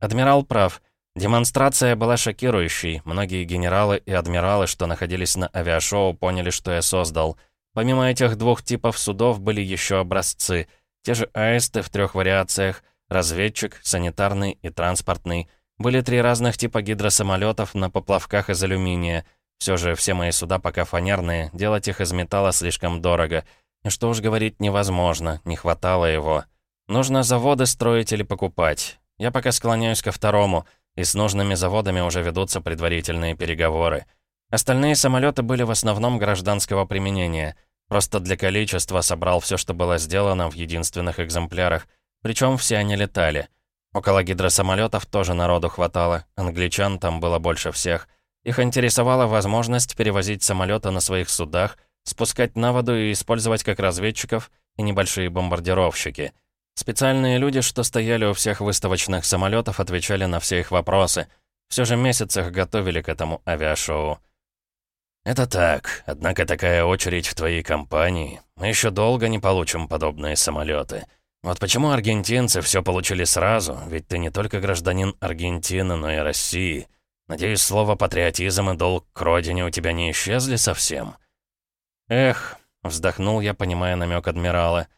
Адмирал прав. Демонстрация была шокирующей. Многие генералы и адмиралы, что находились на авиашоу, поняли, что я создал. Помимо этих двух типов судов были еще образцы. Те же аисты в трех вариациях, разведчик, санитарный и транспортный. Были три разных типа гидросамолетов на поплавках из алюминия. Все же все мои суда пока фанерные, делать их из металла слишком дорого. И что уж говорить невозможно, не хватало его. Нужно заводы строить или покупать. Я пока склоняюсь ко второму, и с нужными заводами уже ведутся предварительные переговоры. Остальные самолеты были в основном гражданского применения. Просто для количества собрал все, что было сделано в единственных экземплярах. Причем все они летали. Около гидросамолетов тоже народу хватало. Англичан там было больше всех. Их интересовала возможность перевозить самолеты на своих судах, спускать на воду и использовать как разведчиков и небольшие бомбардировщики. Специальные люди, что стояли у всех выставочных самолетов, отвечали на все их вопросы. Все же месяц их готовили к этому авиашоу. «Это так, однако такая очередь в твоей компании. Мы еще долго не получим подобные самолеты. Вот почему аргентинцы все получили сразу, ведь ты не только гражданин Аргентины, но и России. Надеюсь, слово «патриотизм» и «долг к родине» у тебя не исчезли совсем?» «Эх», — вздохнул я, понимая намек адмирала.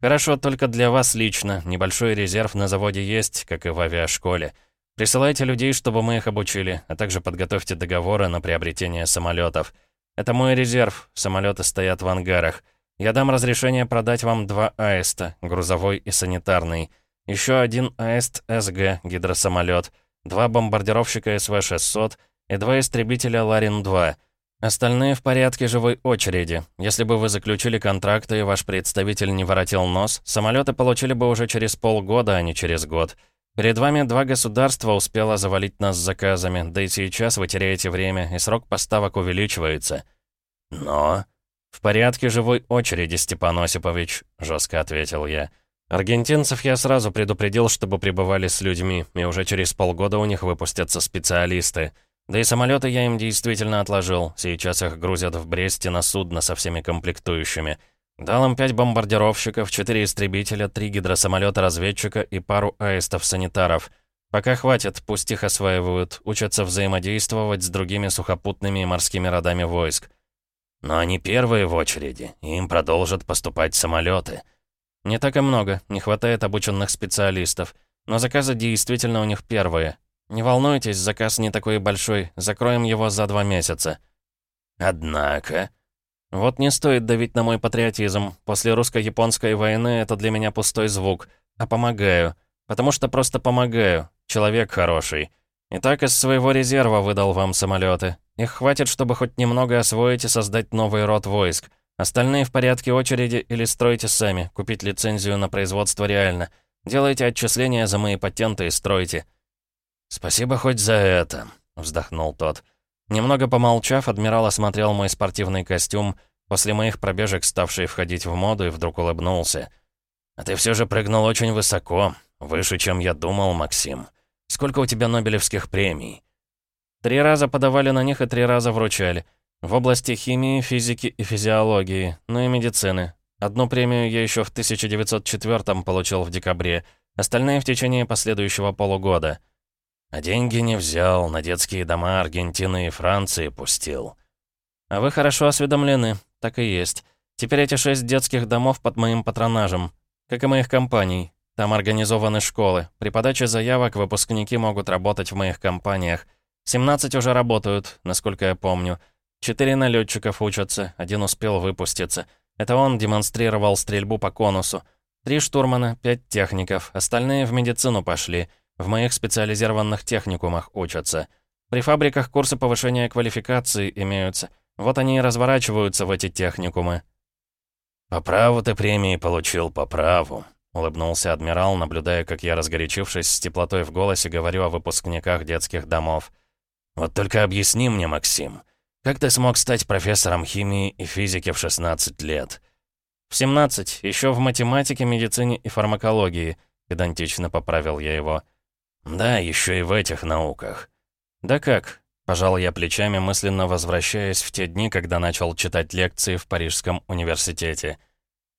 «Хорошо, только для вас лично. Небольшой резерв на заводе есть, как и в авиашколе. Присылайте людей, чтобы мы их обучили, а также подготовьте договоры на приобретение самолетов. Это мой резерв, самолеты стоят в ангарах. Я дам разрешение продать вам два аиста, грузовой и санитарный. Еще один аист СГ, гидросамолет, два бомбардировщика СВ-600 и два истребителя Ларин-2. Остальные в порядке живой очереди. Если бы вы заключили контракты и ваш представитель не воротил нос, самолеты получили бы уже через полгода, а не через год. Перед вами два государства успело завалить нас заказами, да и сейчас вы теряете время, и срок поставок увеличивается. Но... «В порядке живой очереди, Степан Осипович», — жестко ответил я. «Аргентинцев я сразу предупредил, чтобы пребывали с людьми, и уже через полгода у них выпустятся специалисты. Да и самолеты я им действительно отложил, сейчас их грузят в Бресте на судно со всеми комплектующими». Дал им пять бомбардировщиков, четыре истребителя, три гидросамолета-разведчика и пару аистов-санитаров. Пока хватит, пусть их осваивают, учатся взаимодействовать с другими сухопутными и морскими родами войск. Но они первые в очереди, и им продолжат поступать самолеты. Не так и много, не хватает обученных специалистов. Но заказы действительно у них первые. Не волнуйтесь, заказ не такой большой, закроем его за два месяца. Однако... Вот не стоит давить на мой патриотизм. После русско-японской войны это для меня пустой звук. А помогаю. Потому что просто помогаю. Человек хороший. И так из своего резерва выдал вам самолеты. Их хватит, чтобы хоть немного освоить и создать новый род войск. Остальные в порядке очереди или стройте сами. Купить лицензию на производство реально. Делайте отчисления за мои патенты и стройте. «Спасибо хоть за это», — вздохнул тот. Немного помолчав, адмирал осмотрел мой спортивный костюм, после моих пробежек ставший входить в моду, и вдруг улыбнулся. «А ты все же прыгнул очень высоко, выше, чем я думал, Максим. Сколько у тебя Нобелевских премий?» Три раза подавали на них и три раза вручали. В области химии, физики и физиологии, ну и медицины. Одну премию я еще в 1904 получил в декабре, остальные в течение последующего полугода. А деньги не взял, на детские дома Аргентины и Франции пустил. А вы хорошо осведомлены, так и есть. Теперь эти шесть детских домов под моим патронажем, как и моих компаний. Там организованы школы. При подаче заявок выпускники могут работать в моих компаниях. 17 уже работают, насколько я помню. Четыре налетчиков учатся, один успел выпуститься. Это он демонстрировал стрельбу по конусу. Три штурмана, пять техников, остальные в медицину пошли. В моих специализированных техникумах учатся. При фабриках курсы повышения квалификации имеются. Вот они и разворачиваются в эти техникумы». «По праву ты премии получил, по праву», — улыбнулся адмирал, наблюдая, как я, разгорячившись с теплотой в голосе, говорю о выпускниках детских домов. «Вот только объясни мне, Максим, как ты смог стать профессором химии и физики в 16 лет?» «В 17, еще в математике, медицине и фармакологии», — педантично поправил я его. Да, еще и в этих науках. Да как? Пожал я плечами, мысленно возвращаясь в те дни, когда начал читать лекции в Парижском университете.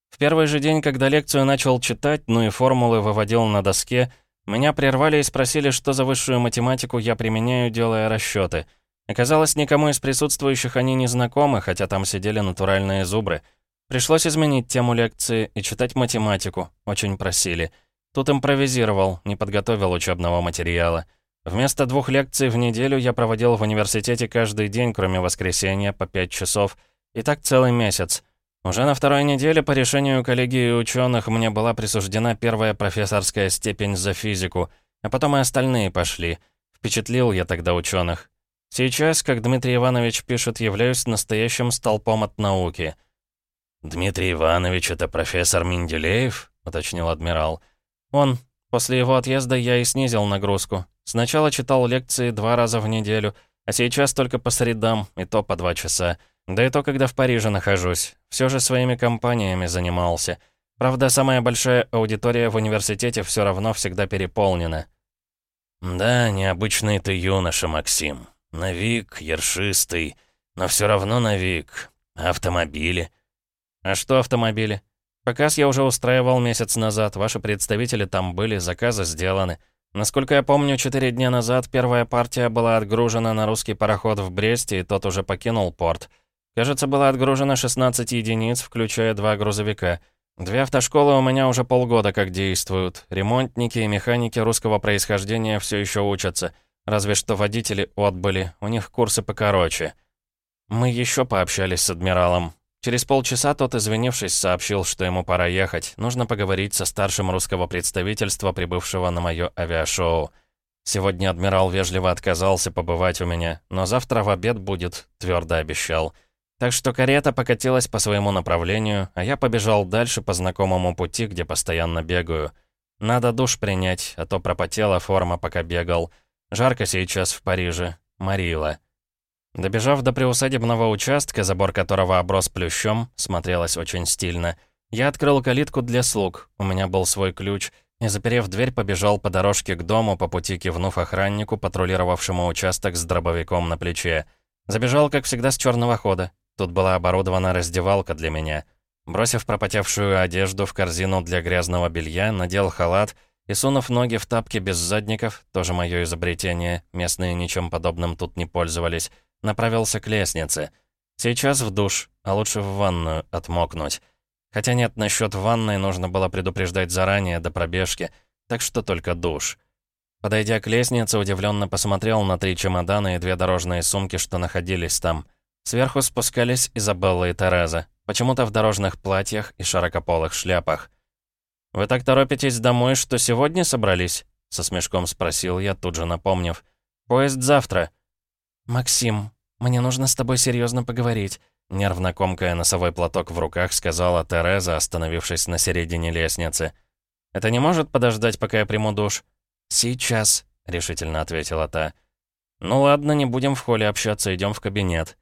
В первый же день, когда лекцию начал читать, ну и формулы выводил на доске, меня прервали и спросили, что за высшую математику я применяю, делая расчеты. Оказалось, никому из присутствующих они не знакомы, хотя там сидели натуральные зубры. Пришлось изменить тему лекции и читать математику, очень просили. Тут импровизировал, не подготовил учебного материала. Вместо двух лекций в неделю я проводил в университете каждый день, кроме воскресенья, по пять часов. И так целый месяц. Уже на второй неделе по решению коллегии ученых мне была присуждена первая профессорская степень за физику, а потом и остальные пошли. Впечатлил я тогда ученых. Сейчас, как Дмитрий Иванович пишет, являюсь настоящим столпом от науки». «Дмитрий Иванович — это профессор Менделеев?» — уточнил адмирал. «Он. После его отъезда я и снизил нагрузку. Сначала читал лекции два раза в неделю, а сейчас только по средам, и то по два часа. Да и то, когда в Париже нахожусь. Все же своими компаниями занимался. Правда, самая большая аудитория в университете все равно всегда переполнена». «Да, необычный ты юноша, Максим. Навик, ершистый, но все равно навик. Автомобили». «А что автомобили?» «Показ я уже устраивал месяц назад, ваши представители там были, заказы сделаны. Насколько я помню, четыре дня назад первая партия была отгружена на русский пароход в Бресте, и тот уже покинул порт. Кажется, было отгружено 16 единиц, включая два грузовика». Две автошколы у меня уже полгода как действуют. Ремонтники и механики русского происхождения все еще учатся. Разве что водители отбыли, у них курсы покороче. Мы еще пообщались с адмиралом. Через полчаса тот, извинившись, сообщил, что ему пора ехать. Нужно поговорить со старшим русского представительства, прибывшего на мое авиашоу. Сегодня адмирал вежливо отказался побывать у меня, но завтра в обед будет, твердо обещал. Так что карета покатилась по своему направлению, а я побежал дальше по знакомому пути, где постоянно бегаю. Надо душ принять, а то пропотела форма, пока бегал. Жарко сейчас в Париже. Марила. Добежав до приусадебного участка, забор которого оброс плющом, смотрелось очень стильно, я открыл калитку для слуг, у меня был свой ключ, и, заперев дверь, побежал по дорожке к дому, по пути кивнув охраннику, патрулировавшему участок с дробовиком на плече. Забежал, как всегда, с черного хода. Тут была оборудована раздевалка для меня. Бросив пропотевшую одежду в корзину для грязного белья, надел халат и, сунув ноги в тапки без задников, тоже мое изобретение, местные ничем подобным тут не пользовались, направился к лестнице. Сейчас в душ, а лучше в ванную, отмокнуть. Хотя нет, насчет ванной нужно было предупреждать заранее, до пробежки, так что только душ. Подойдя к лестнице, удивленно посмотрел на три чемодана и две дорожные сумки, что находились там — Сверху спускались Изабелла и Тереза, почему-то в дорожных платьях и широкополых шляпах. «Вы так торопитесь домой, что сегодня собрались?» — со смешком спросил я, тут же напомнив. «Поезд завтра». «Максим, мне нужно с тобой серьезно поговорить», — нервно комкая носовой платок в руках, сказала Тереза, остановившись на середине лестницы. «Это не может подождать, пока я приму душ?» «Сейчас», — решительно ответила та. «Ну ладно, не будем в холле общаться, идем в кабинет».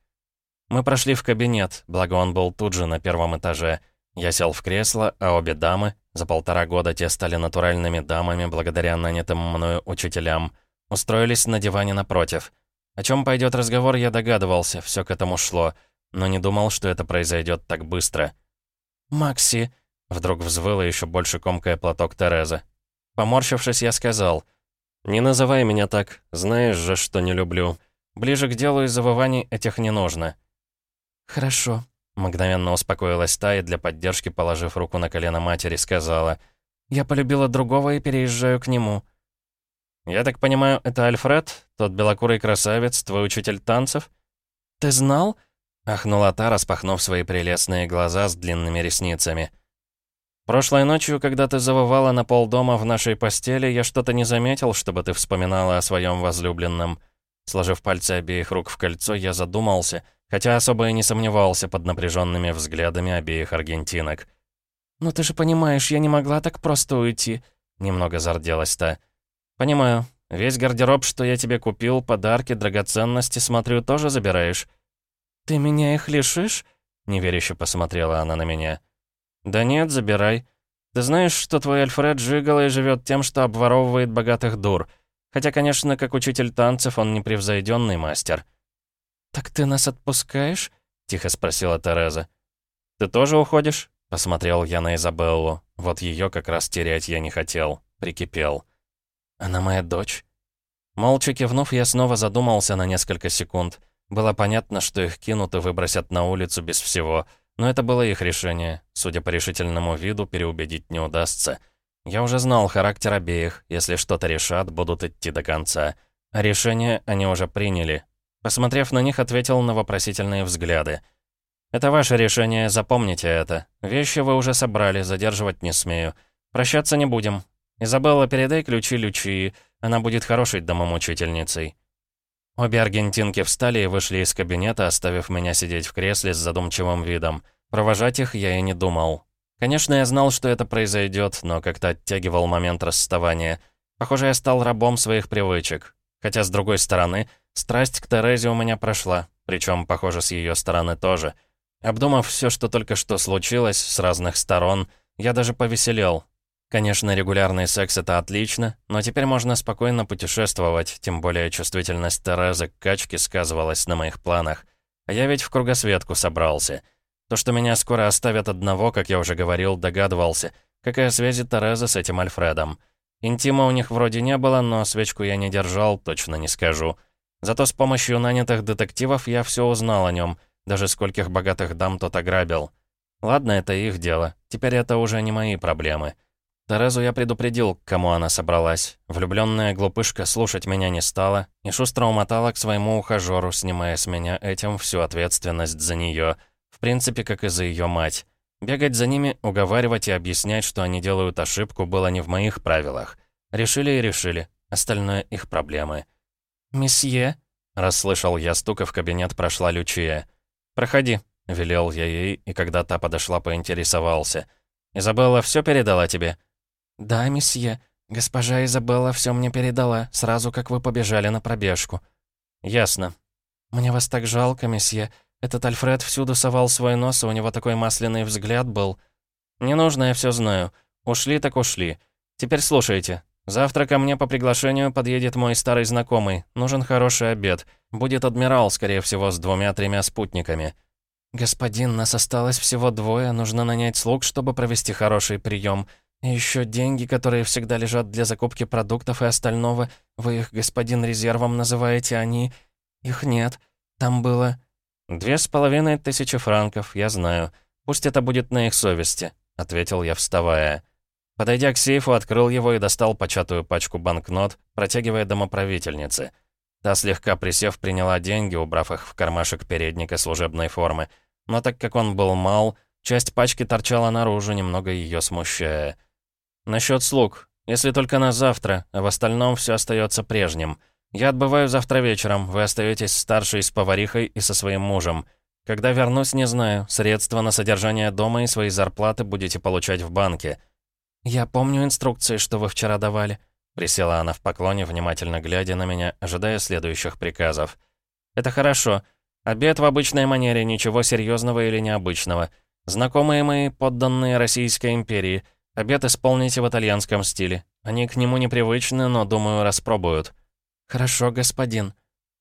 Мы прошли в кабинет, благо он был тут же на первом этаже. Я сел в кресло, а обе дамы, за полтора года те стали натуральными дамами благодаря нанятым мною учителям, устроились на диване напротив. О чем пойдет разговор, я догадывался, все к этому шло, но не думал, что это произойдет так быстро. «Макси!» — вдруг взвыла еще больше комкая платок Тереза. Поморщившись, я сказал, «Не называй меня так, знаешь же, что не люблю. Ближе к делу и завываний этих не нужно». «Хорошо», — мгновенно успокоилась та и для поддержки, положив руку на колено матери, сказала. «Я полюбила другого и переезжаю к нему». «Я так понимаю, это Альфред, тот белокурый красавец, твой учитель танцев?» «Ты знал?» — ахнула та, распахнув свои прелестные глаза с длинными ресницами. «Прошлой ночью, когда ты завывала на полдома в нашей постели, я что-то не заметил, чтобы ты вспоминала о своем возлюбленном». Сложив пальцы обеих рук в кольцо, я задумался — хотя особо и не сомневался под напряженными взглядами обеих аргентинок. «Ну ты же понимаешь, я не могла так просто уйти», — немного зарделась та. «Понимаю. Весь гардероб, что я тебе купил, подарки, драгоценности, смотрю, тоже забираешь». «Ты меня их лишишь?» — неверяще посмотрела она на меня. «Да нет, забирай. Ты знаешь, что твой Альфред жигало и живет тем, что обворовывает богатых дур. Хотя, конечно, как учитель танцев он непревзойденный мастер». «Так ты нас отпускаешь?» — тихо спросила Тереза. «Ты тоже уходишь?» — посмотрел я на Изабеллу. Вот ее как раз терять я не хотел. Прикипел. «Она моя дочь?» Молча кивнув, я снова задумался на несколько секунд. Было понятно, что их кинут и выбросят на улицу без всего, но это было их решение. Судя по решительному виду, переубедить не удастся. Я уже знал характер обеих. Если что-то решат, будут идти до конца. А решение они уже приняли, Посмотрев на них, ответил на вопросительные взгляды. «Это ваше решение, запомните это. Вещи вы уже собрали, задерживать не смею. Прощаться не будем. Изабелла, передай ключи Лючии, она будет хорошей домомучительницей». Обе аргентинки встали и вышли из кабинета, оставив меня сидеть в кресле с задумчивым видом. Провожать их я и не думал. Конечно, я знал, что это произойдет, но как-то оттягивал момент расставания. Похоже, я стал рабом своих привычек. Хотя, с другой стороны, страсть к Терезе у меня прошла, причем, похоже, с ее стороны тоже. Обдумав все, что только что случилось, с разных сторон, я даже повеселел, Конечно, регулярный секс — это отлично, но теперь можно спокойно путешествовать, тем более чувствительность Терезы к качке сказывалась на моих планах. А я ведь в кругосветку собрался. То, что меня скоро оставят одного, как я уже говорил, догадывался. Какая связи Терезы с этим Альфредом? Интима у них вроде не было, но свечку я не держал, точно не скажу. Зато с помощью нанятых детективов я все узнал о нем, даже скольких богатых дам тот ограбил. Ладно, это их дело, теперь это уже не мои проблемы. Терезу я предупредил, к кому она собралась. Влюбленная глупышка слушать меня не стала и шустро умотала к своему ухажеру, снимая с меня этим всю ответственность за нее, в принципе, как и за ее мать. Бегать за ними, уговаривать и объяснять, что они делают ошибку, было не в моих правилах. Решили и решили. Остальное их проблемы. «Месье?» — расслышал я стука в кабинет прошла Лючия. «Проходи», — велел я ей, и когда та подошла, поинтересовался. «Изабелла все передала тебе?» «Да, месье. Госпожа Изабелла все мне передала, сразу как вы побежали на пробежку». «Ясно». «Мне вас так жалко, месье. Этот Альфред всюду совал свой нос, и у него такой масляный взгляд был». «Не нужно, я все знаю. Ушли так ушли. Теперь слушайте. Завтра ко мне по приглашению подъедет мой старый знакомый. Нужен хороший обед. Будет адмирал, скорее всего, с двумя-тремя спутниками». «Господин, нас осталось всего двое. Нужно нанять слуг, чтобы провести хороший прием. Еще деньги, которые всегда лежат для закупки продуктов и остального. Вы их, господин, резервом называете, они... Их нет. Там было... «Две с половиной тысячи франков, я знаю. Пусть это будет на их совести», — ответил я, вставая. Подойдя к сейфу, открыл его и достал початую пачку банкнот, протягивая домоправительнице. Та, слегка присев, приняла деньги, убрав их в кармашек передника служебной формы. Но так как он был мал, часть пачки торчала наружу, немного ее смущая. «Насчет слуг. Если только на завтра, а в остальном все остается прежним. Я отбываю завтра вечером, вы остаетесь старшей с поварихой и со своим мужем. Когда вернусь, не знаю. Средства на содержание дома и свои зарплаты будете получать в банке». «Я помню инструкции, что вы вчера давали», — присела она в поклоне, внимательно глядя на меня, ожидая следующих приказов. «Это хорошо. Обед в обычной манере, ничего серьезного или необычного. Знакомые мои, подданные Российской империи — Обед исполните в итальянском стиле. Они к нему непривычны, но, думаю, распробуют». «Хорошо, господин».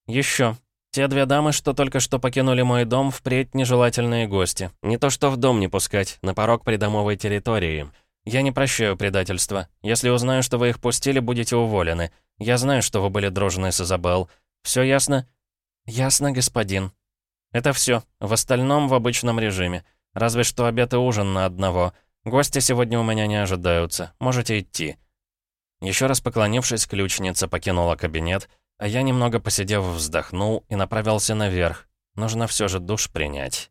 «Еще. Те две дамы, что только что покинули мой дом, впредь нежелательные гости. Не то что в дом не пускать, на порог придомовой территории. Я не прощаю предательства. Если узнаю, что вы их пустили, будете уволены. Я знаю, что вы были дружны с Изабел. Все ясно?» «Ясно, господин». «Это все. В остальном в обычном режиме. Разве что обед и ужин на одного». «Гости сегодня у меня не ожидаются. Можете идти». Еще раз поклонившись, ключница покинула кабинет, а я, немного посидев, вздохнул и направился наверх. Нужно все же душ принять.